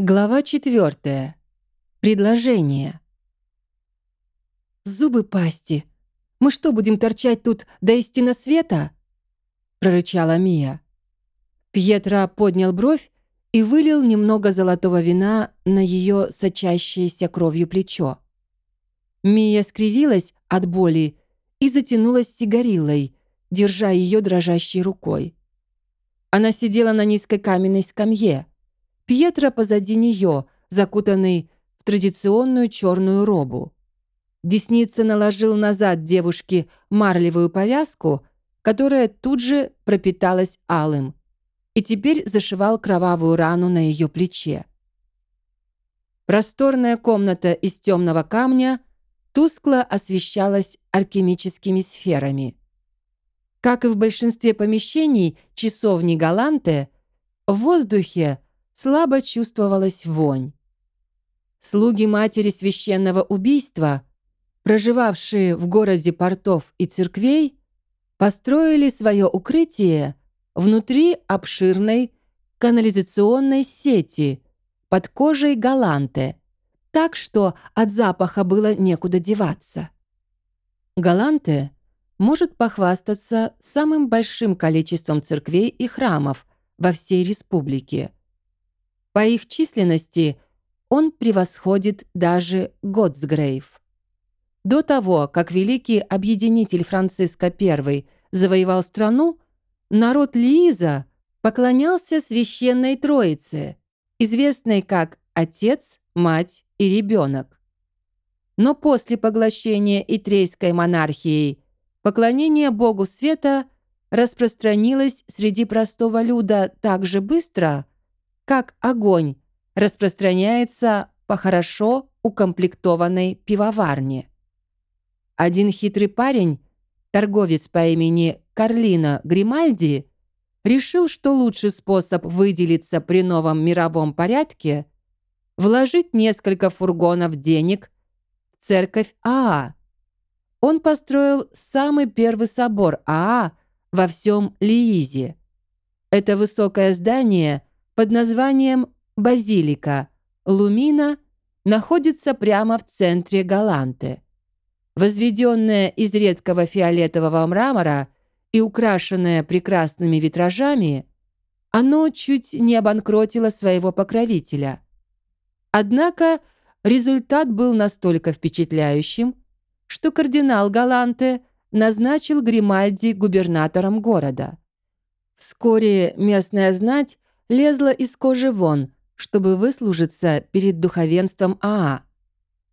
Глава четвертая. Предложение. «Зубы пасти! Мы что, будем торчать тут до истины света?» прорычала Мия. Пьетро поднял бровь и вылил немного золотого вина на ее сочащееся кровью плечо. Мия скривилась от боли и затянулась сигарилой, держа ее дрожащей рукой. Она сидела на низкой каменной скамье, Пьетро позади нее, закутанный в традиционную черную робу. Десница наложил назад девушке марлевую повязку, которая тут же пропиталась алым, и теперь зашивал кровавую рану на ее плече. Просторная комната из темного камня тускло освещалась алхимическими сферами. Как и в большинстве помещений часовни Галанте, в воздухе слабо чувствовалась вонь. Слуги матери священного убийства, проживавшие в городе портов и церквей, построили свое укрытие внутри обширной канализационной сети под кожей Галанте, так что от запаха было некуда деваться. Галанте может похвастаться самым большим количеством церквей и храмов во всей республике – по их численности он превосходит даже Готсгрейв. До того, как великий объединитель Франциско I завоевал страну, народ Лииза поклонялся священной Троице, известной как Отец, Мать и Ребенок. Но после поглощения Итрейской монархией поклонение Богу Света распространилось среди простого люда так же быстро, как огонь распространяется по хорошо укомплектованной пивоварне. Один хитрый парень, торговец по имени Карлино Гримальди, решил, что лучший способ выделиться при новом мировом порядке – вложить несколько фургонов денег в церковь Аа. Он построил самый первый собор Аа во всем Лиизе. Это высокое здание – под названием «Базилика» Лумина находится прямо в центре Галанты. Возведенное из редкого фиолетового мрамора и украшенное прекрасными витражами, оно чуть не обанкротило своего покровителя. Однако результат был настолько впечатляющим, что кардинал Галанте назначил Гримальди губернатором города. Вскоре местная знать лезла из кожи вон, чтобы выслужиться перед духовенством Аа.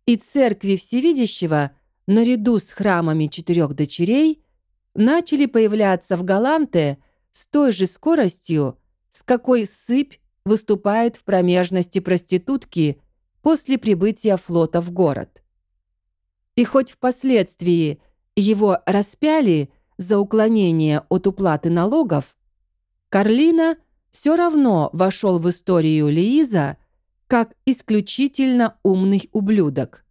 И церкви Всевидящего, наряду с храмами четырех дочерей, начали появляться в Галанте с той же скоростью, с какой сыпь выступает в промежности проститутки после прибытия флота в город. И хоть впоследствии его распяли за уклонение от уплаты налогов, Карлина все равно вошел в историю Лииза как исключительно умный ублюдок.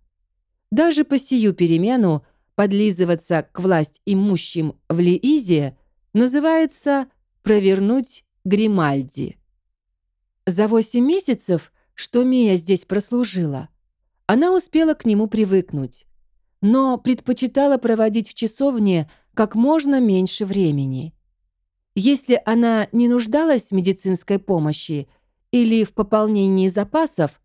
Даже по сию перемену подлизываться к власть имущим в Лиизе называется «провернуть Гримальди». За восемь месяцев, что Мия здесь прослужила, она успела к нему привыкнуть, но предпочитала проводить в часовне как можно меньше времени. Если она не нуждалась в медицинской помощи или в пополнении запасов,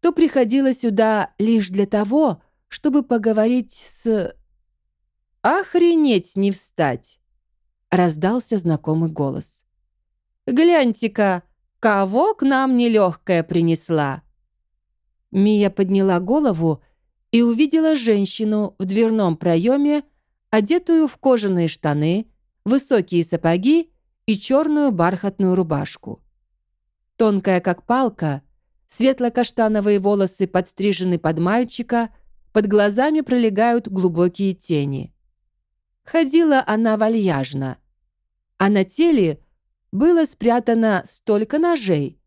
то приходила сюда лишь для того, чтобы поговорить с... «Охренеть не встать!» — раздался знакомый голос. «Гляньте-ка, кого к нам нелегкая принесла!» Мия подняла голову и увидела женщину в дверном проеме, одетую в кожаные штаны, высокие сапоги и черную бархатную рубашку. Тонкая, как палка, светло-каштановые волосы подстрижены под мальчика, под глазами пролегают глубокие тени. Ходила она вальяжно, а на теле было спрятано столько ножей,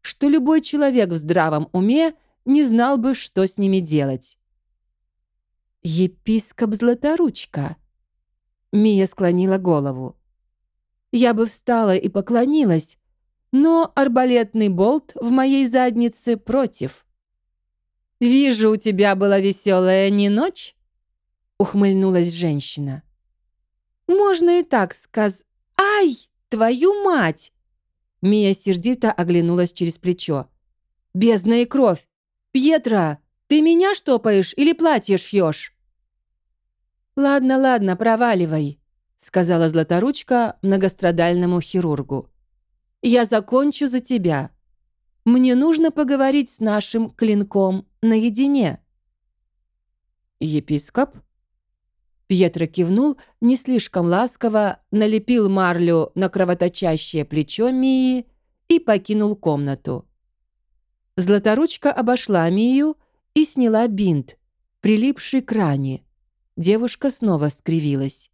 что любой человек в здравом уме не знал бы, что с ними делать. «Епископ Златоручка», Мия склонила голову. Я бы встала и поклонилась, но арбалетный болт в моей заднице против. «Вижу, у тебя была веселая не ночь?» — ухмыльнулась женщина. «Можно и так сказ... Ай, твою мать!» Мия сердито оглянулась через плечо. «Бездна и кровь! Пьетро, ты меня штопаешь или платье шьешь?» «Ладно, ладно, проваливай», — сказала Златоручка многострадальному хирургу. «Я закончу за тебя. Мне нужно поговорить с нашим клинком наедине». «Епископ?» Пьетро кивнул, не слишком ласково, налепил марлю на кровоточащее плечо Мии и покинул комнату. Златоручка обошла Мию и сняла бинт, прилипший к ране. Девушка снова скривилась.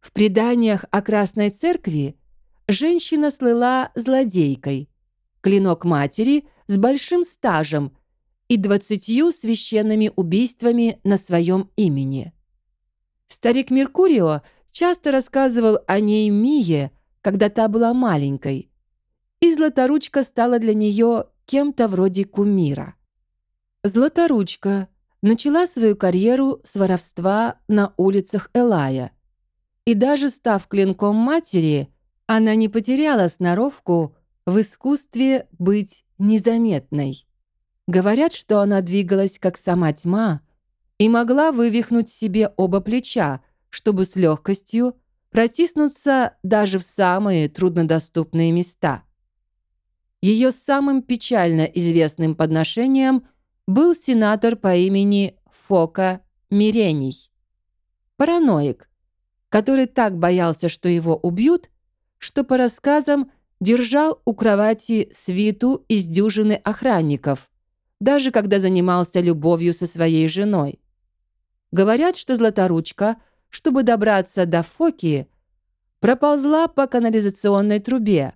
В преданиях о Красной Церкви женщина слыла злодейкой. Клинок матери с большим стажем и двадцатью священными убийствами на своем имени. Старик Меркурио часто рассказывал о ней Мие, когда та была маленькой, и Златоручка стала для нее кем-то вроде кумира. Златоручка начала свою карьеру с воровства на улицах Элая. И даже став клинком матери, она не потеряла сноровку в искусстве быть незаметной. Говорят, что она двигалась как сама тьма, и могла вывихнуть себе оба плеча, чтобы с легкостью протиснуться даже в самые труднодоступные места. Ее самым печально известным подношением был сенатор по имени Фока Мирений. Параноик, который так боялся, что его убьют, что по рассказам держал у кровати свиту из дюжины охранников, даже когда занимался любовью со своей женой. Говорят, что Златоручка, чтобы добраться до Фоки, проползла по канализационной трубе,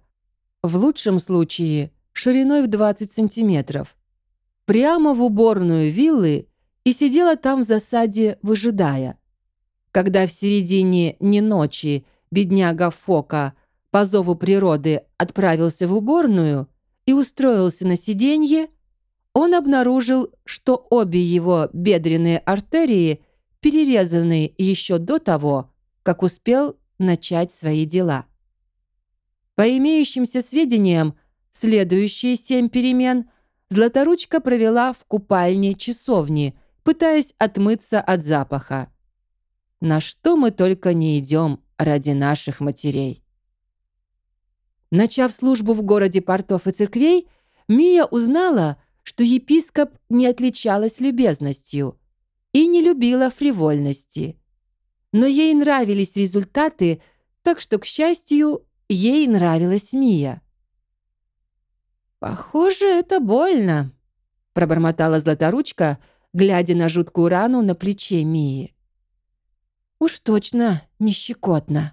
в лучшем случае шириной в 20 сантиметров, прямо в уборную виллы и сидела там в засаде, выжидая. Когда в середине не ночи бедняга Фока по зову природы отправился в уборную и устроился на сиденье, он обнаружил, что обе его бедренные артерии перерезаны еще до того, как успел начать свои дела. По имеющимся сведениям, следующие семь перемен Златоручка провела в купальне часовни, пытаясь отмыться от запаха. На что мы только не идем ради наших матерей. Начав службу в городе портов и церквей, Мия узнала, что епископ не отличалась любезностью и не любила фривольности. Но ей нравились результаты, так что, к счастью, ей нравилась Мия. «Похоже, это больно», — пробормотала Златоручка, глядя на жуткую рану на плече Мии. «Уж точно не щекотно».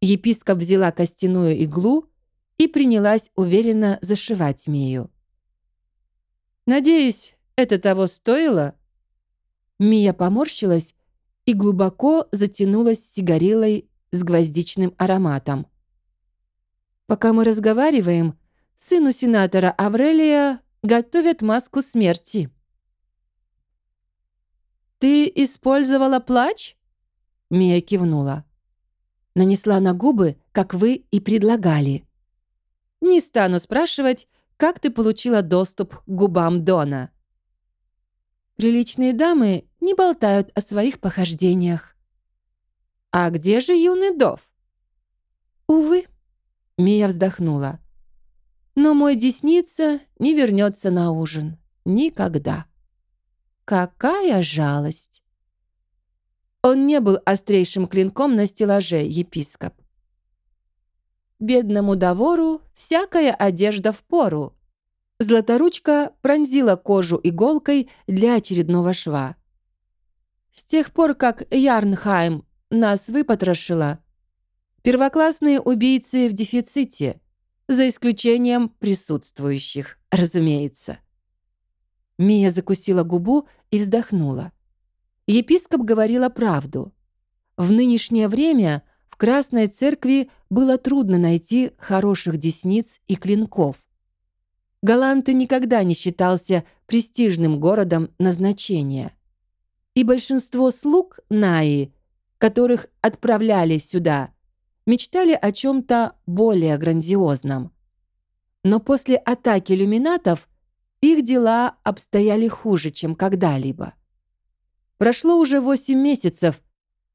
Епископ взяла костяную иглу и принялась уверенно зашивать Мию. «Надеюсь, это того стоило?» Мия поморщилась и глубоко затянулась сигарилой с гвоздичным ароматом. «Пока мы разговариваем, сыну сенатора Аврелия готовят маску смерти». «Ты использовала плач?» Мия кивнула. Нанесла на губы, как вы и предлагали. «Не стану спрашивать, как ты получила доступ к губам Дона?» Приличные дамы не болтают о своих похождениях. «А где же юный Дов?» «Увы», — Мия вздохнула. «Но мой десница не вернется на ужин. Никогда. Какая жалость!» Он не был острейшим клинком на стеллаже, епископ. Бедному Давору всякая одежда в пору. Златоручка пронзила кожу иголкой для очередного шва. С тех пор, как Ярнхайм нас выпотрошила, первоклассные убийцы в дефиците, за исключением присутствующих, разумеется. Мия закусила губу и вздохнула. Епископ говорила правду. В нынешнее время Красной Церкви было трудно найти хороших десниц и клинков. Галанты никогда не считался престижным городом назначения. И большинство слуг Наи, которых отправляли сюда, мечтали о чем-то более грандиозном. Но после атаки люминатов их дела обстояли хуже, чем когда-либо. Прошло уже восемь месяцев,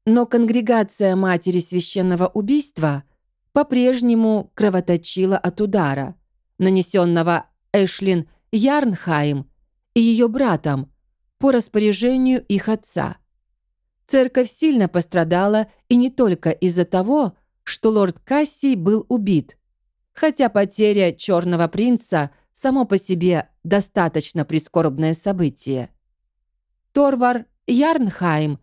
но конгрегация Матери Священного Убийства по-прежнему кровоточила от удара, нанесенного Эшлин Ярнхайм и ее братом по распоряжению их отца. Церковь сильно пострадала и не только из-за того, что лорд Кассий был убит, хотя потеря Черного Принца само по себе достаточно прискорбное событие. Торвар Ярнхайм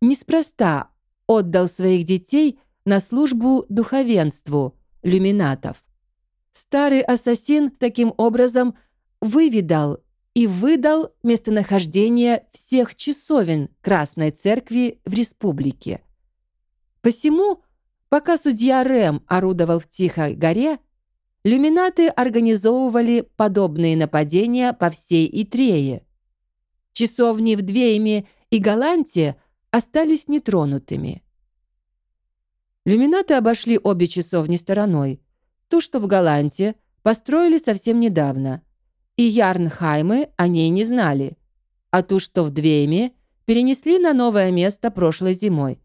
неспроста отдал своих детей на службу духовенству люминатов. Старый ассасин таким образом выведал и выдал местонахождение всех часовен Красной Церкви в республике. Посему, пока судья Рэм орудовал в Тихой горе, люминаты организовывали подобные нападения по всей Итрее – Часовни в Двейме и Галанте остались нетронутыми. Люминаты обошли обе часовни стороной. Ту, что в Галанте, построили совсем недавно. И Ярнхаймы о ней не знали. А ту, что в Двейме, перенесли на новое место прошлой зимой.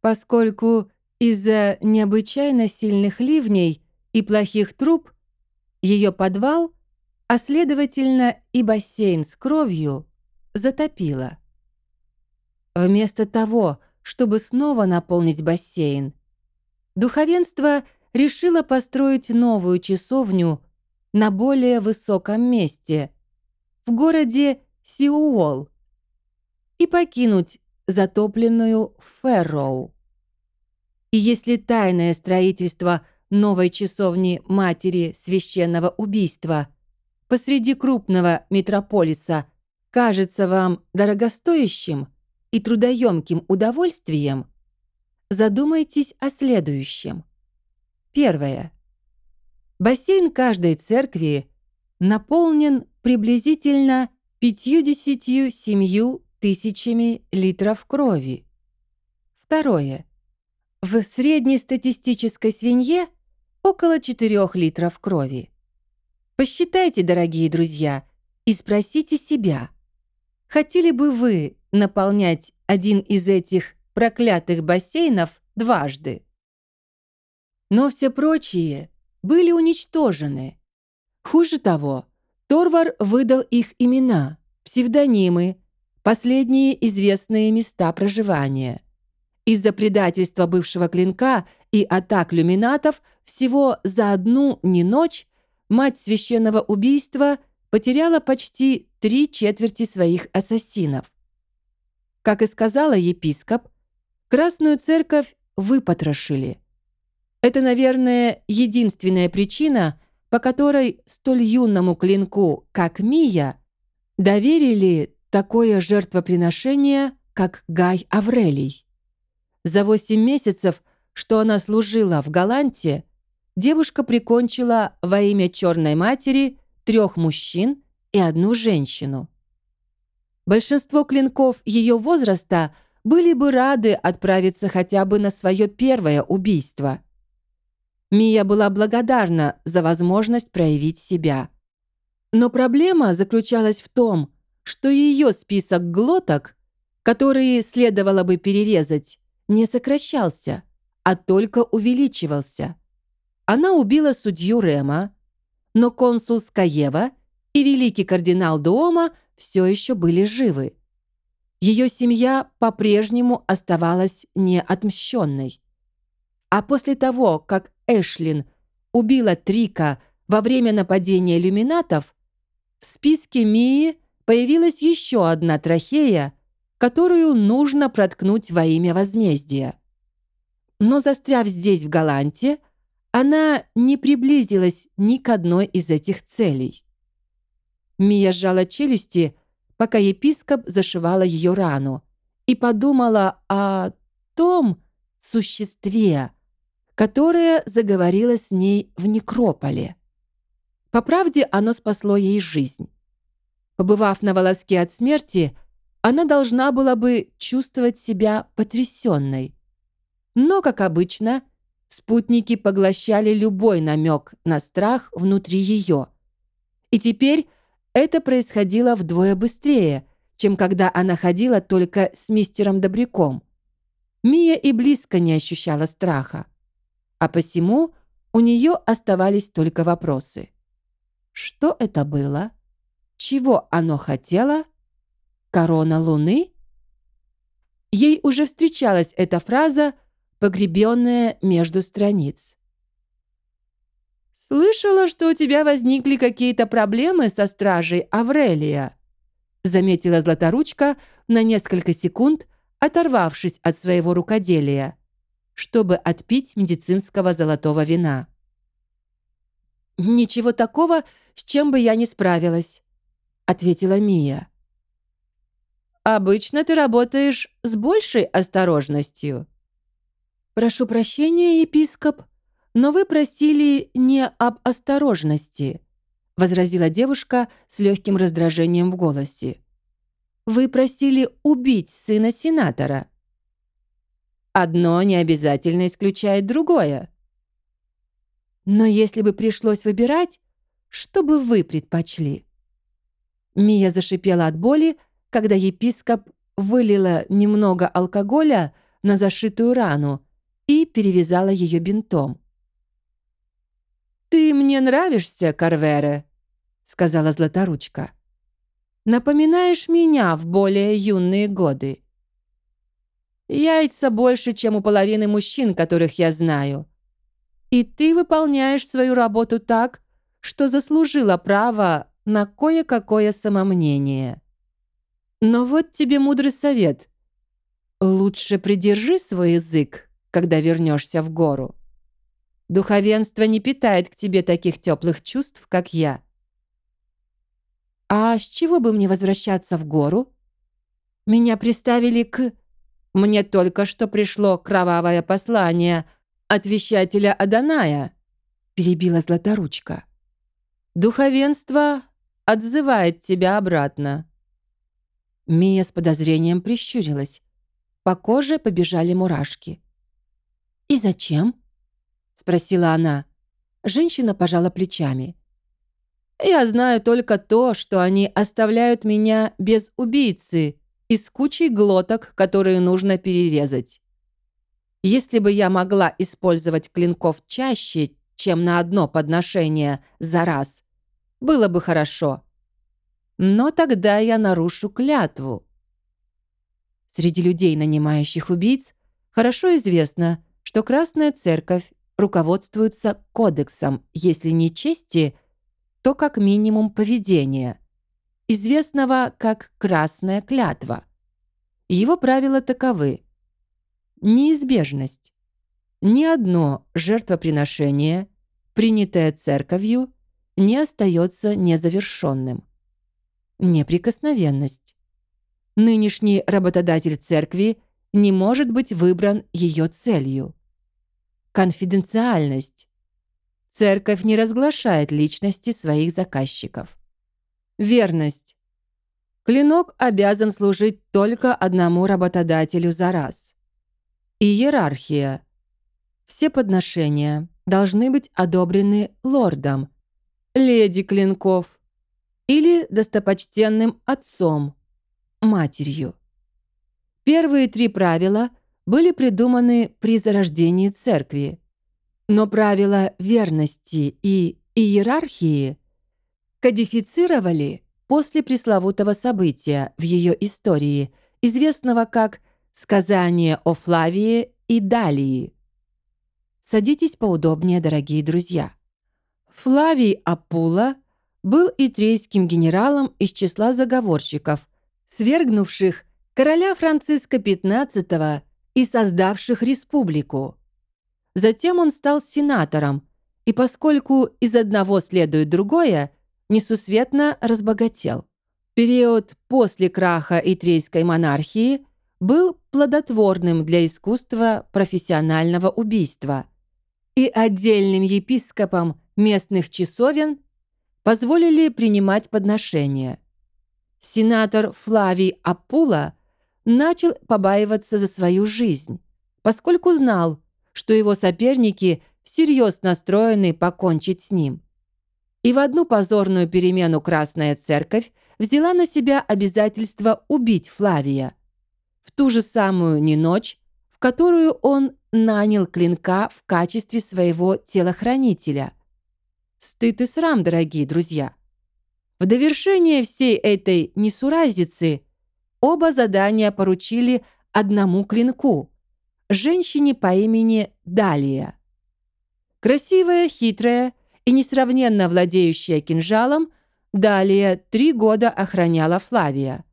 Поскольку из-за необычайно сильных ливней и плохих труб ее подвал – а следовательно и бассейн с кровью затопило. Вместо того, чтобы снова наполнить бассейн, духовенство решило построить новую часовню на более высоком месте, в городе Сиуол, и покинуть затопленную Ферроу. И если тайное строительство новой часовни Матери Священного Убийства – посреди крупного метрополиса кажется вам дорогостоящим и трудоемким удовольствием, задумайтесь о следующем. Первое. Бассейн каждой церкви наполнен приблизительно 57 тысячами литров крови. Второе. В среднестатистической свинье около 4 литров крови. Посчитайте, дорогие друзья, и спросите себя, хотели бы вы наполнять один из этих проклятых бассейнов дважды? Но все прочие были уничтожены. Хуже того, Торвар выдал их имена, псевдонимы, последние известные места проживания. Из-за предательства бывшего клинка и атак люминатов всего за одну не ночь мать священного убийства потеряла почти три четверти своих ассасинов. Как и сказала епископ, Красную Церковь выпотрошили. Это, наверное, единственная причина, по которой столь юному клинку, как Мия, доверили такое жертвоприношение, как Гай Аврелий. За восемь месяцев, что она служила в Галанте, девушка прикончила во имя Черной Матери трех мужчин и одну женщину. Большинство клинков ее возраста были бы рады отправиться хотя бы на свое первое убийство. Мия была благодарна за возможность проявить себя. Но проблема заключалась в том, что ее список глоток, которые следовало бы перерезать, не сокращался, а только увеличивался. Она убила судью Рема, но консул Скаева и великий кардинал Дуома все еще были живы. Ее семья по-прежнему оставалась неотмщенной. А после того, как Эшлин убила Трика во время нападения люминатов, в списке Мии появилась еще одна трахея, которую нужно проткнуть во имя возмездия. Но застряв здесь, в Галанте, она не приблизилась ни к одной из этих целей. Мия сжала челюсти, пока епископ зашивала ее рану, и подумала о том, существе, которое заговорило с ней в некрополе. По правде, оно спасло ей жизнь. Побывав на волоске от смерти, она должна была бы чувствовать себя потрясенной. Но, как обычно, спутники поглощали любой намек на страх внутри ее. И теперь это происходило вдвое быстрее, чем когда она ходила только с мистером Добряком. Мия и близко не ощущала страха. А посему у нее оставались только вопросы. Что это было? Чего оно хотело? Корона Луны? Ей уже встречалась эта фраза, погребенная между страниц. «Слышала, что у тебя возникли какие-то проблемы со стражей Аврелия», заметила Златоручка на несколько секунд, оторвавшись от своего рукоделия, чтобы отпить медицинского золотого вина. «Ничего такого, с чем бы я не справилась», — ответила Мия. «Обычно ты работаешь с большей осторожностью». «Прошу прощения, епископ, но вы просили не об осторожности», — возразила девушка с легким раздражением в голосе. «Вы просили убить сына сенатора». «Одно не обязательно исключает другое», но если бы пришлось выбирать, что бы вы предпочли?» Мия зашипела от боли, когда епископ вылила немного алкоголя на зашитую рану и перевязала ее бинтом. «Ты мне нравишься, Карвере», — сказала Златоручка. «Напоминаешь меня в более юные годы. Яйца больше, чем у половины мужчин, которых я знаю. И ты выполняешь свою работу так, что заслужила право на кое-какое самомнение. Но вот тебе мудрый совет. Лучше придержи свой язык, когда вернешься в гору. Духовенство не питает к тебе таких теплых чувств, как я. А с чего бы мне возвращаться в гору? Меня приставили к... Мне только что пришло кровавое послание — от вещателя Аданая», — перебила Златоручка. «Духовенство отзывает тебя обратно». Мия с подозрением прищурилась. По коже побежали мурашки. «И зачем?» — спросила она. Женщина пожала плечами. «Я знаю только то, что они оставляют меня без убийцы и с кучей глоток, которые нужно перерезать. Если бы я могла использовать клинков чаще, чем на одно подношение за раз, было бы хорошо. Но тогда я нарушу клятву. Среди людей, нанимающих убийц, хорошо известно, что Красная Церковь руководствуется кодексом, если не чести, то как минимум поведения, известного как «красная клятва». Его правила таковы – неизбежность. Ни одно жертвоприношение, принятое церковью, не остается незавершенным. Неприкосновенность. Нынешний работодатель церкви не может быть выбран ее целью. Конфиденциальность. Церковь не разглашает личности своих заказчиков. Верность. Клинок обязан служить только одному работодателю за раз. Иерархия. Все подношения должны быть одобрены лордом, леди клинков или достопочтенным отцом, матерью. Первые три правила были придуманы при зарождении церкви, но правила верности и иерархии кодифицировали после пресловутого события в ее истории, известного как Сказание о Флавии и Далии. Садитесь поудобнее, дорогие друзья. Флавий Апула был итрейским генералом из числа заговорщиков, свергнувших короля Франциска XV и создавших республику. Затем он стал сенатором, и поскольку из одного следует другое, несусветно разбогател. Период после краха итрейской монархии – был плодотворным для искусства профессионального убийства, и отдельным епископам местных часовен позволили принимать подношения. Сенатор Флавий Апула начал побаиваться за свою жизнь, поскольку знал, что его соперники всерьез настроены покончить с ним. И в одну позорную перемену Красная Церковь взяла на себя обязательство убить Флавия. В ту же самую не ночь, в которую он нанял клинка в качестве своего телохранителя. Стыд и срам, дорогие друзья. В довершение всей этой несуразицы оба задания поручили одному клинку – женщине по имени Далия. Красивая, хитрая и несравненно владеющая кинжалом, Далия три года охраняла Флавия.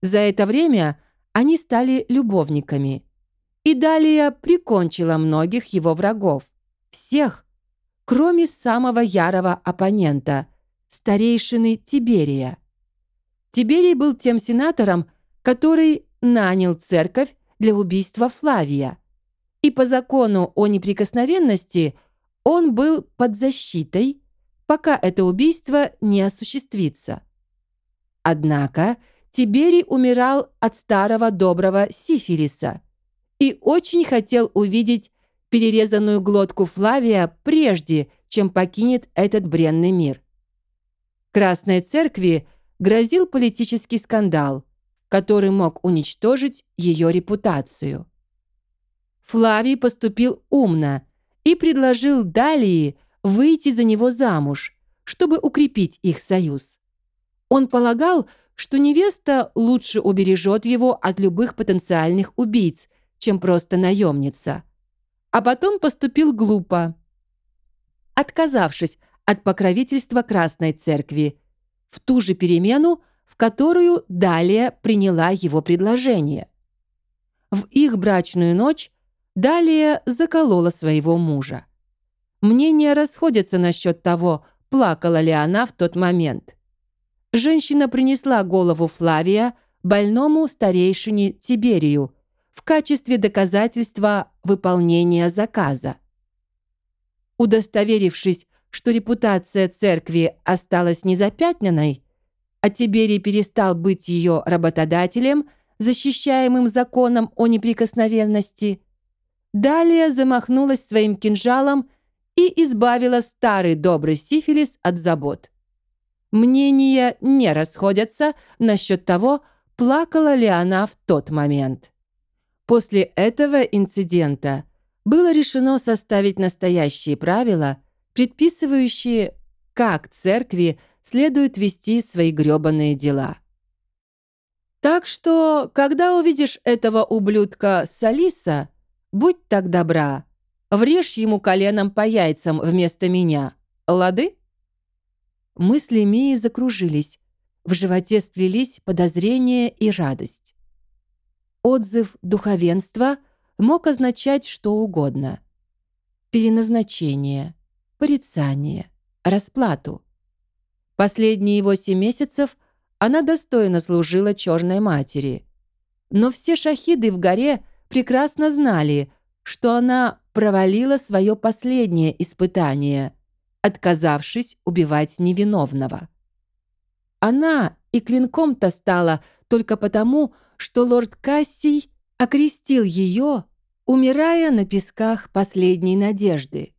За это время они стали любовниками – и далее прикончила многих его врагов. Всех, кроме самого ярого оппонента, старейшины Тиберия. Тиберий был тем сенатором, который нанял церковь для убийства Флавия. И по закону о неприкосновенности он был под защитой, пока это убийство не осуществится. Однако Тиберий умирал от старого доброго сифилиса – и очень хотел увидеть перерезанную глотку Флавия прежде, чем покинет этот бренный мир. Красной Церкви грозил политический скандал, который мог уничтожить ее репутацию. Флавий поступил умно и предложил Далии выйти за него замуж, чтобы укрепить их союз. Он полагал, что невеста лучше убережет его от любых потенциальных убийц чем просто наемница. А потом поступил глупо, отказавшись от покровительства Красной Церкви в ту же перемену, в которую далее приняла его предложение. В их брачную ночь далее заколола своего мужа. Мнения расходятся насчет того, плакала ли она в тот момент. Женщина принесла голову Флавия больному старейшине Тиберию – в качестве доказательства выполнения заказа. Удостоверившись, что репутация церкви осталась незапятнанной, а Тиберий перестал быть ее работодателем, защищаемым законом о неприкосновенности, далее замахнулась своим кинжалом и избавила старый добрый сифилис от забот. Мнения не расходятся насчет того, плакала ли она в тот момент. После этого инцидента было решено составить настоящие правила, предписывающие, как церкви следует вести свои грёбаные дела. Так что, когда увидишь этого ублюдка Салиса, будь так добра, врежь ему коленом по яйцам вместо меня, лады? Мысли Мии закружились, в животе сплелись подозрения и радость. Отзыв духовенства мог означать что угодно. Переназначение, порицание, расплату. Последние восемь месяцев она достойно служила Черной Матери. Но все шахиды в горе прекрасно знали, что она провалила свое последнее испытание, отказавшись убивать невиновного. Она и клинком-то стала только потому, что лорд Кассий окрестил ее, умирая на песках последней надежды.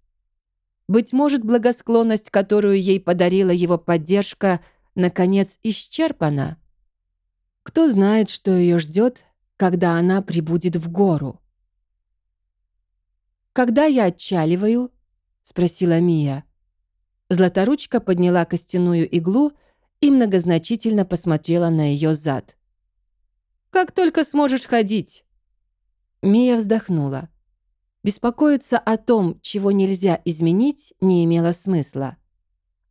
Быть может, благосклонность, которую ей подарила его поддержка, наконец исчерпана? Кто знает, что ее ждет, когда она прибудет в гору? «Когда я отчаливаю?» — спросила Мия. Златоручка подняла костяную иглу и многозначительно посмотрела на ее зад. Как только сможешь ходить». Мия вздохнула. Беспокоиться о том, чего нельзя изменить, не имело смысла.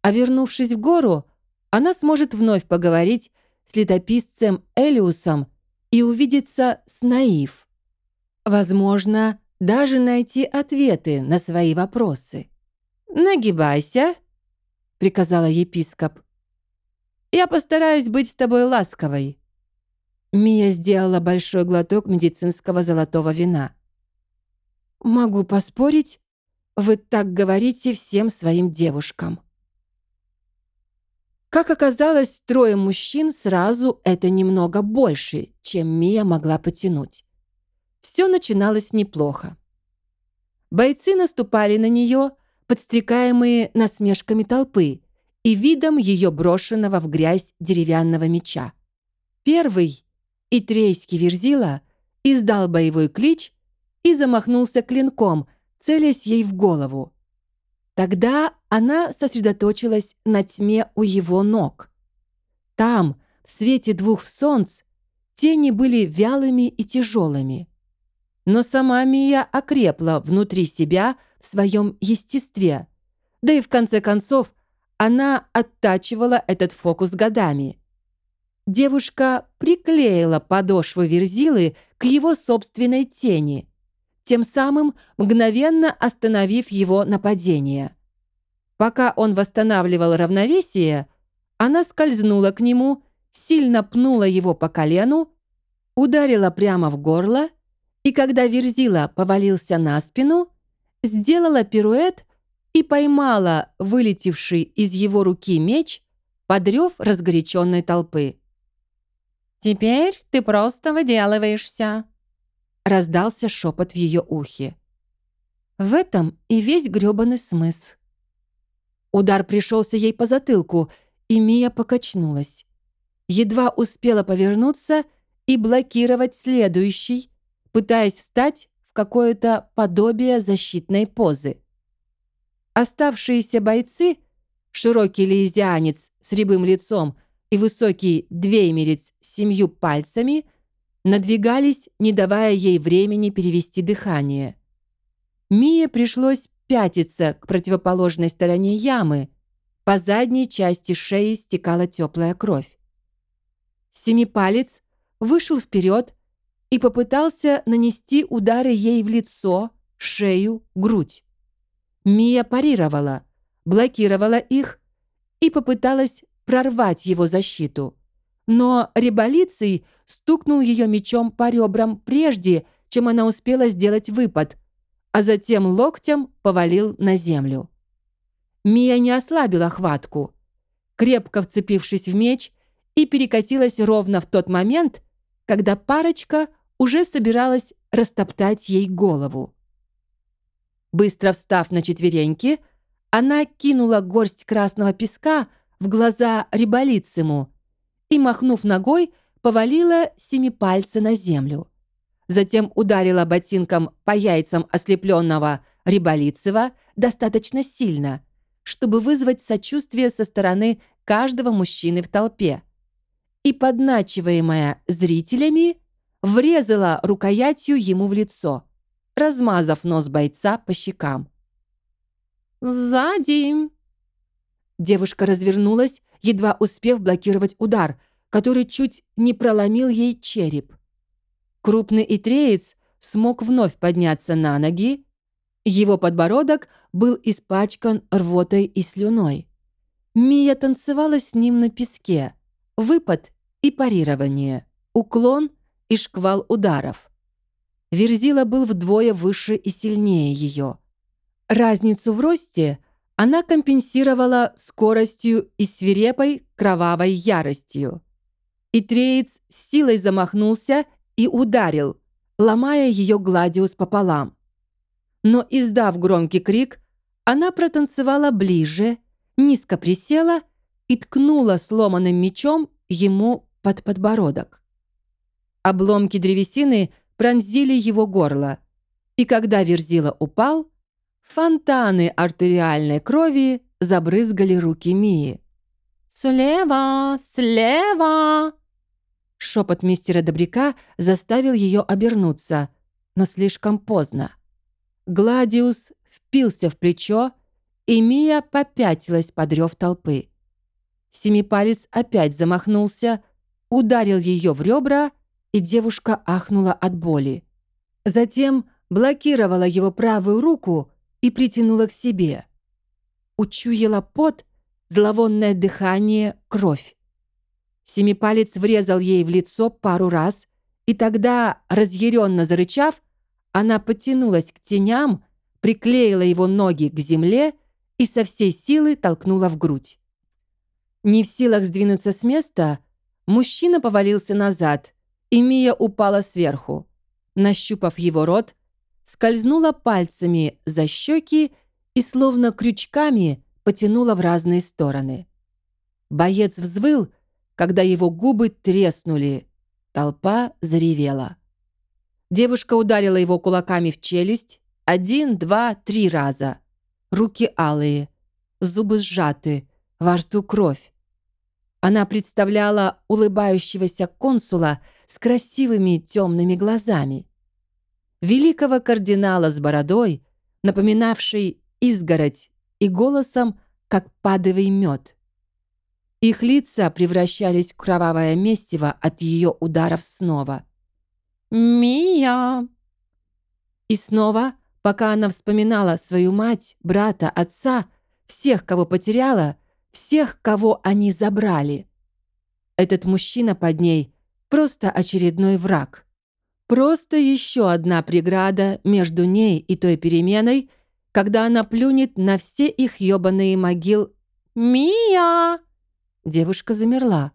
А вернувшись в гору, она сможет вновь поговорить с летописцем Элиусом и увидеться с Наив. Возможно, даже найти ответы на свои вопросы. «Нагибайся», — приказала епископ. «Я постараюсь быть с тобой ласковой. Мия сделала большой глоток медицинского золотого вина. «Могу поспорить, вы так говорите всем своим девушкам». Как оказалось, трое мужчин сразу это немного больше, чем Мия могла потянуть. Все начиналось неплохо. Бойцы наступали на нее, подстрекаемые насмешками толпы и видом ее брошенного в грязь деревянного меча. Первый, Итрейский Верзила, издал боевой клич и замахнулся клинком, целясь ей в голову. Тогда она сосредоточилась на тьме у его ног. Там, в свете двух солнц, тени были вялыми и тяжелыми. Но сама Мия окрепла внутри себя в своем естестве. Да и в конце концов, она оттачивала этот фокус годами. Девушка приклеила подошву Верзилы к его собственной тени, тем самым мгновенно остановив его нападение. Пока он восстанавливал равновесие, она скользнула к нему, сильно пнула его по колену, ударила прямо в горло, и когда Верзила повалился на спину, сделала пируэт и поймала вылетевший из его руки меч под рев разгоряченной толпы. «Теперь ты просто выделываешься», раздался шепот в ее ухе. В этом и весь грёбаный смысл. Удар пришелся ей по затылку, и Мия покачнулась. Едва успела повернуться и блокировать следующий, пытаясь встать в какое-то подобие защитной позы. Оставшиеся бойцы, широкий лизианец с рябым лицом и высокий двеймерец семью пальцами – надвигались, не давая ей времени перевести дыхание. Мие пришлось пятиться к противоположной стороне ямы. По задней части шеи стекала теплая кровь. Семипалец вышел вперед и попытался нанести удары ей в лицо, шею, грудь. Мия парировала, блокировала их и попыталась прорвать его защиту но Риболицей стукнул ее мечом по ребрам прежде, чем она успела сделать выпад, а затем локтем повалил на землю. Мия не ослабила хватку, крепко вцепившись в меч, и перекатилась ровно в тот момент, когда парочка уже собиралась растоптать ей голову. Быстро встав на четвереньки, она кинула горсть красного песка в глаза Риболицему и, махнув ногой, повалила семипальца на землю. Затем ударила ботинком по яйцам ослепленного Риболицева достаточно сильно, чтобы вызвать сочувствие со стороны каждого мужчины в толпе. И, подначиваемая зрителями, врезала рукоятью ему в лицо, размазав нос бойца по щекам. «Сзади!» Девушка развернулась едва успев блокировать удар, который чуть не проломил ей череп. Крупный итреец смог вновь подняться на ноги. Его подбородок был испачкан рвотой и слюной. Мия танцевала с ним на песке. Выпад и парирование, уклон и шквал ударов. Верзила был вдвое выше и сильнее ее. Разницу в росте она компенсировала скоростью и свирепой кровавой яростью. И Треец с силой замахнулся и ударил, ломая ее гладиус пополам. Но, издав громкий крик, она протанцевала ближе, низко присела и ткнула сломанным мечом ему под подбородок. Обломки древесины пронзили его горло, и когда Верзила упал, Фонтаны артериальной крови забрызгали руки Мии. «Слева! Слева!» Шепот мистера Добряка заставил ее обернуться, но слишком поздно. Гладиус впился в плечо, и Мия попятилась под рев толпы. Семипалец опять замахнулся, ударил ее в ребра, и девушка ахнула от боли. Затем блокировала его правую руку, и притянула к себе. Учуяла пот, зловонное дыхание, кровь. Семипалец врезал ей в лицо пару раз, и тогда, разъяренно зарычав, она потянулась к теням, приклеила его ноги к земле и со всей силы толкнула в грудь. Не в силах сдвинуться с места, мужчина повалился назад, и Мия упала сверху. Нащупав его рот, скользнула пальцами за щеки и словно крючками потянула в разные стороны. Боец взвыл, когда его губы треснули. Толпа заревела. Девушка ударила его кулаками в челюсть один, два, три раза. Руки алые, зубы сжаты, во рту кровь. Она представляла улыбающегося консула с красивыми темными глазами. Великого кардинала с бородой, напоминавшей изгородь и голосом, как падовый мед. Их лица превращались в кровавое месиво от ее ударов снова. «Мия!» И снова, пока она вспоминала свою мать, брата, отца, всех, кого потеряла, всех, кого они забрали. Этот мужчина под ней — просто очередной враг. Просто еще одна преграда между ней и той переменой, когда она плюнет на все их ёбаные могил «Мия!» Девушка замерла.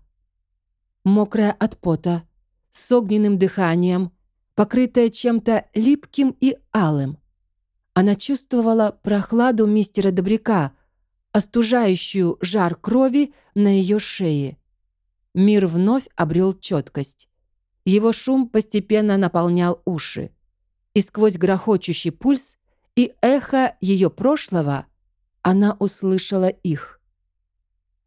Мокрая от пота, с огненным дыханием, покрытая чем-то липким и алым. Она чувствовала прохладу мистера Добряка, остужающую жар крови на ее шее. Мир вновь обрел четкость. Его шум постепенно наполнял уши. И сквозь грохочущий пульс и эхо ее прошлого она услышала их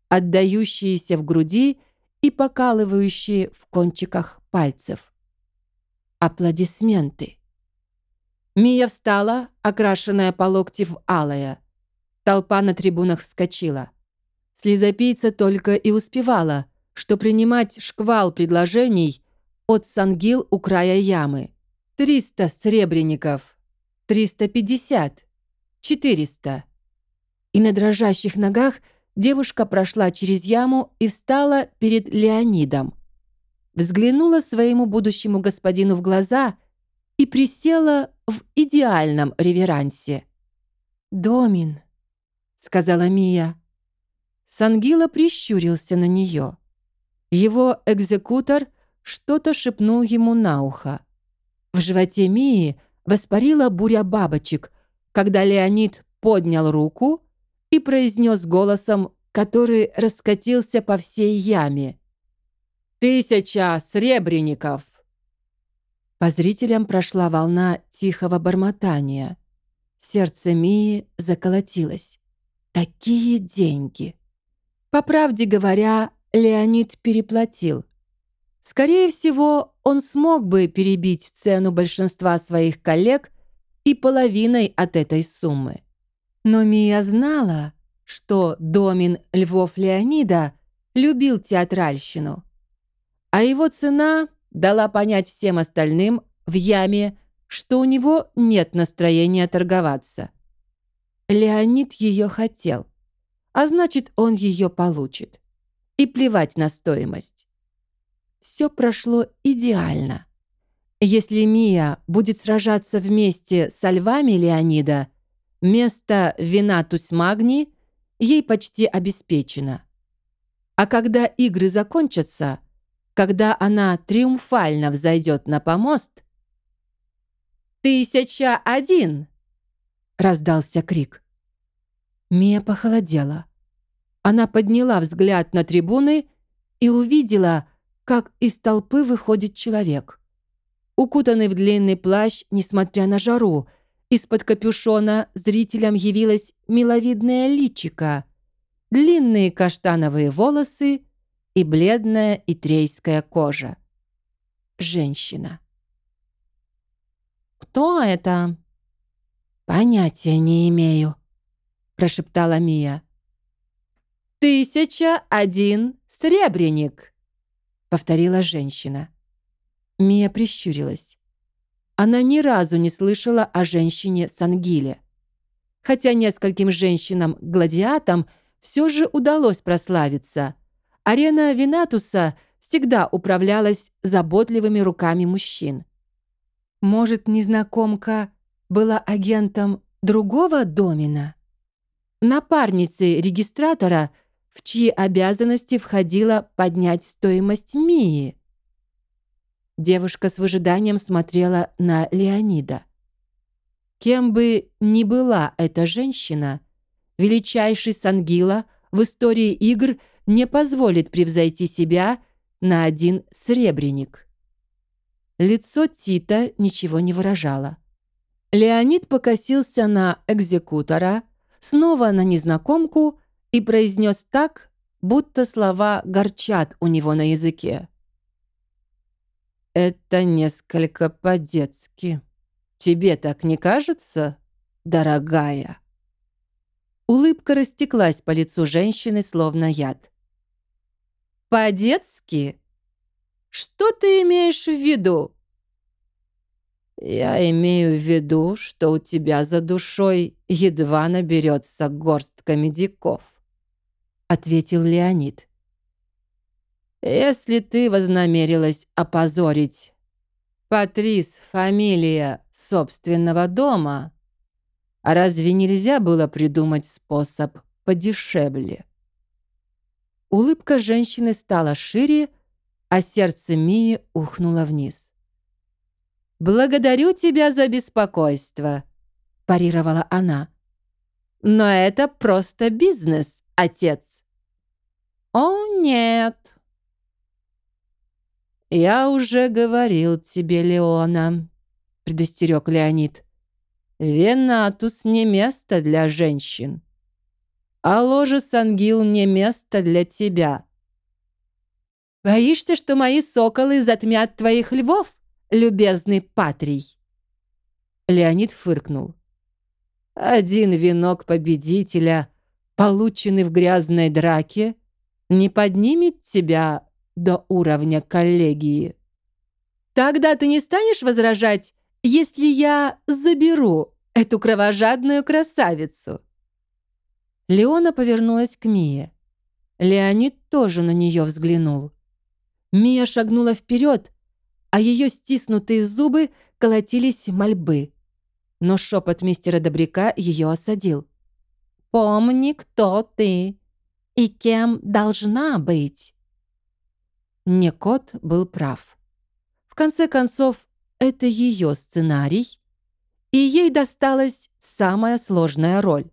отдающиеся в груди и покалывающие в кончиках пальцев. Аплодисменты. Мия встала, окрашенная по локти в алое. Толпа на трибунах вскочила. Слезопийца только и успевала, что принимать шквал предложений от Сангил у края ямы. «Триста сребреников! Триста пятьдесят! Четыреста!» И на дрожащих ногах – Девушка прошла через яму и встала перед Леонидом. Взглянула своему будущему господину в глаза и присела в идеальном реверансе. «Домин», — сказала Мия. Сангила прищурился на нее. Его экзекутор что-то шепнул ему на ухо. В животе Мии воспарила буря бабочек, когда Леонид поднял руку и произнес голосом, который раскатился по всей яме. «Тысяча сребреников!» По зрителям прошла волна тихого бормотания. Сердце Мии заколотилось. Такие деньги! По правде говоря, Леонид переплатил. Скорее всего, он смог бы перебить цену большинства своих коллег и половиной от этой суммы. Но Мия знала, что Домин Львов Леонида любил театральщину. А его цена дала понять всем остальным в яме, что у него нет настроения торговаться. Леонид ее хотел, а значит, он ее получит. И плевать на стоимость. Все прошло идеально. Если Мия будет сражаться вместе со львами Леонида – Место Винатус Магни ей почти обеспечено. А когда игры закончатся, когда она триумфально взойдет на помост, «Тысяча один!» — раздался крик. Мия похолодела. Она подняла взгляд на трибуны и увидела, как из толпы выходит человек. Укутанный в длинный плащ, несмотря на жару, из-под капюшона зрителям явилась миловидная личика, длинные каштановые волосы и бледная итрейская кожа. Женщина. «Кто это?» «Понятия не имею», — прошептала Мия. «Тысяча один сребреник», — повторила женщина. Мия прищурилась. Она ни разу не слышала о женщине Сангиле. Хотя нескольким женщинам-гладиатам все же удалось прославиться. Арена Винатуса всегда управлялась заботливыми руками мужчин. Может, незнакомка была агентом другого домина? Напарницей регистратора, в чьи обязанности входило поднять стоимость Мии. Девушка с выжиданием смотрела на Леонида. Кем бы ни была эта женщина, величайший Сангила в истории игр не позволит превзойти себя на один сребреник. Лицо Тита ничего не выражало. Леонид покосился на экзекутора, снова на незнакомку и произнес так, будто слова горчат у него на языке. «Это несколько по-детски. Тебе так не кажется, дорогая?» Улыбка растеклась по лицу женщины, словно яд. «По-детски? Что ты имеешь в виду?» «Я имею в виду, что у тебя за душой едва наберется горстка медиков», — ответил Леонид. «Если ты вознамерилась опозорить Патрис — фамилия собственного дома, а разве нельзя было придумать способ подешевле?» Улыбка женщины стала шире, а сердце Мии ухнуло вниз. «Благодарю тебя за беспокойство», – парировала она. «Но это просто бизнес, отец». «О, нет». «Я уже говорил тебе, Леона», – предостерег Леонид. «Венатус не место для женщин, а ложа Сангил не место для тебя». «Боишься, что мои соколы затмят твоих львов?» любезный Патрий?» Леонид фыркнул. «Один венок победителя, полученный в грязной драке, не поднимет тебя до уровня коллегии». «Тогда ты не станешь возражать, если я заберу эту кровожадную красавицу?» Леона повернулась к Мие. Леонид тоже на нее взглянул. Мия шагнула вперед, а ее стиснутые зубы колотились мольбы. Но шепот мистера Добряка ее осадил. «Помни, кто ты и кем должна быть». Не кот был прав. В конце концов, это ее сценарий, и ей досталась самая сложная роль.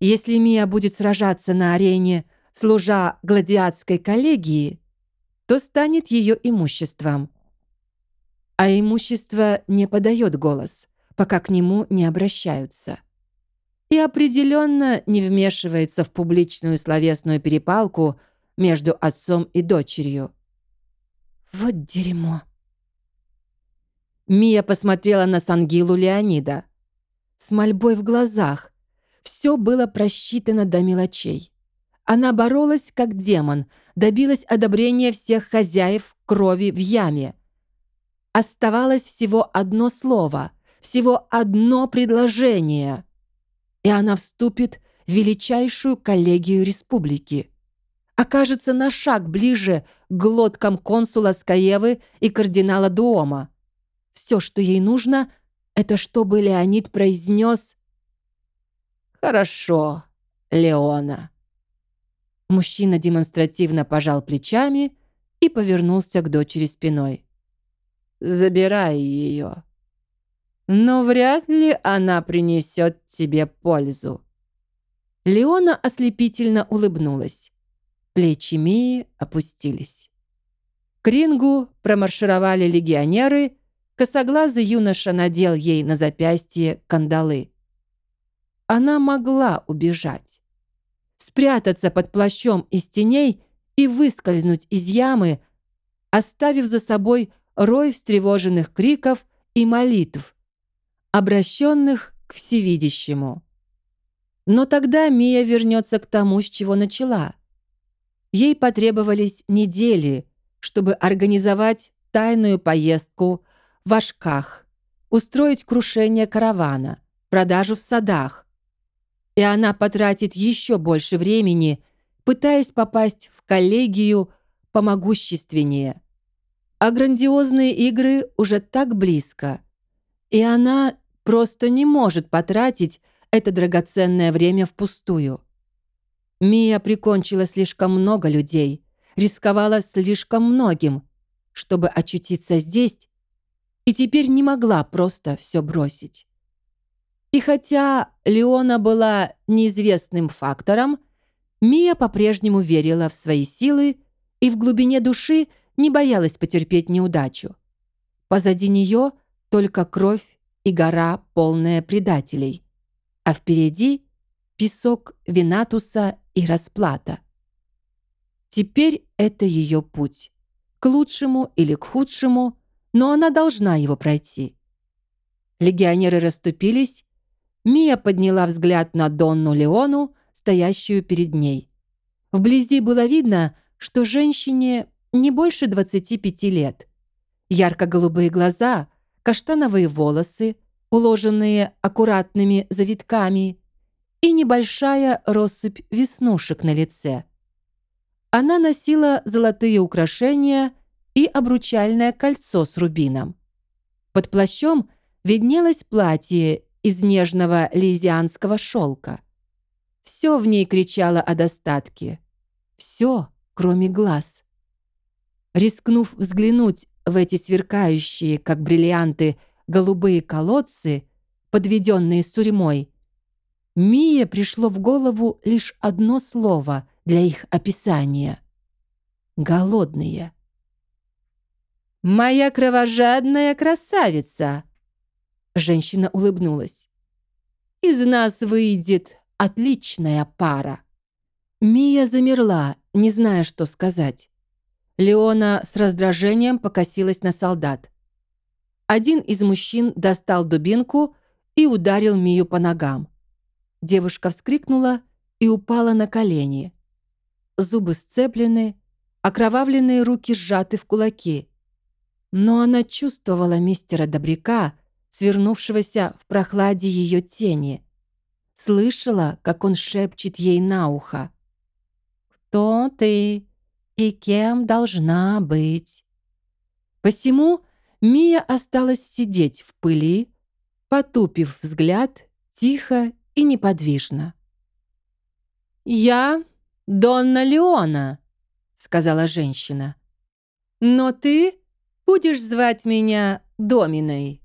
Если Мия будет сражаться на арене, служа гладиатской коллегии, то станет ее имуществом а имущество не подает голос, пока к нему не обращаются. И определенно не вмешивается в публичную словесную перепалку между отцом и дочерью. Вот дерьмо. Мия посмотрела на Сангилу Леонида. С мольбой в глазах. Все было просчитано до мелочей. Она боролась как демон, добилась одобрения всех хозяев крови в яме – Оставалось всего одно слово, всего одно предложение. И она вступит в величайшую коллегию республики. Окажется на шаг ближе к глоткам консула Скаевы и кардинала Дуома. Все, что ей нужно, это чтобы Леонид произнес «Хорошо, Леона». Мужчина демонстративно пожал плечами и повернулся к дочери спиной забирай ее. Но вряд ли она принесет тебе пользу». Леона ослепительно улыбнулась. Плечи Мии опустились. К рингу промаршировали легионеры, косоглазый юноша надел ей на запястье кандалы. Она могла убежать. Спрятаться под плащом из теней и выскользнуть из ямы, оставив за собой рой встревоженных криков и молитв, обращенных к всевидящему. Но тогда Мия вернется к тому, с чего начала. Ей потребовались недели, чтобы организовать тайную поездку в Ашках, устроить крушение каравана, продажу в садах. И она потратит еще больше времени, пытаясь попасть в коллегию помогущественнее. А грандиозные игры уже так близко. И она просто не может потратить это драгоценное время впустую. Мия прикончила слишком много людей, рисковала слишком многим, чтобы очутиться здесь, и теперь не могла просто все бросить. И хотя Леона была неизвестным фактором, Мия по-прежнему верила в свои силы и в глубине души не боялась потерпеть неудачу. Позади нее только кровь и гора, полная предателей. А впереди песок Винатуса и расплата. Теперь это ее путь. К лучшему или к худшему, но она должна его пройти. Легионеры расступились. Мия подняла взгляд на Донну Леону, стоящую перед ней. Вблизи было видно, что женщине не больше 25 лет. Ярко-голубые глаза, каштановые волосы, уложенные аккуратными завитками, и небольшая россыпь веснушек на лице. Она носила золотые украшения и обручальное кольцо с рубином. Под плащом виднелось платье из нежного лизианского шелка. Все в ней кричало о достатке. Все, кроме глаз. Рискнув взглянуть в эти сверкающие, как бриллианты, голубые колодцы, подведенные сурьмой, Мие пришло в голову лишь одно слово для их описания. Голодные. «Моя кровожадная красавица!» Женщина улыбнулась. «Из нас выйдет отличная пара». Мия замерла, не зная, что сказать. Леона с раздражением покосилась на солдат. Один из мужчин достал дубинку и ударил Мию по ногам. Девушка вскрикнула и упала на колени. Зубы сцеплены, окровавленные руки сжаты в кулаки. Но она чувствовала мистера Добряка, свернувшегося в прохладе ее тени. Слышала, как он шепчет ей на ухо. «Кто ты и кем должна быть?» Посему Мия осталась сидеть в пыли, потупив взгляд, тихо и неподвижно. «Я Донна Леона», — сказала женщина. «Но ты будешь звать меня Доминой».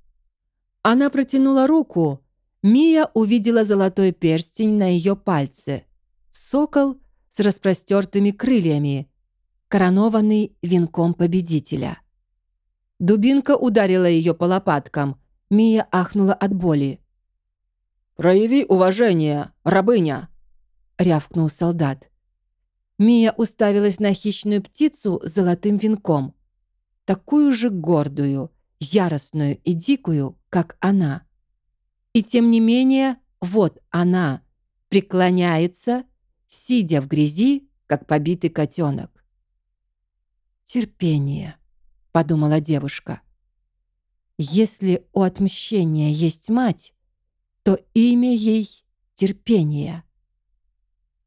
Она протянула руку. Мия увидела золотой перстень на ее пальце. Сокол с распростертыми крыльями, коронованный венком победителя. Дубинка ударила ее по лопаткам. Мия ахнула от боли. «Прояви уважение, рабыня!» — рявкнул солдат. Мия уставилась на хищную птицу с золотым венком. Такую же гордую, яростную и дикую, как она. И тем не менее, вот она преклоняется, сидя в грязи, как побитый котенок. «Терпение», — подумала девушка. «Если у отмщения есть мать, то имя ей — терпение.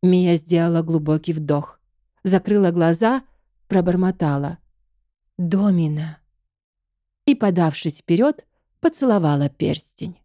Мия сделала глубокий вдох, закрыла глаза, пробормотала. «Домина!» И, подавшись вперед, поцеловала перстень.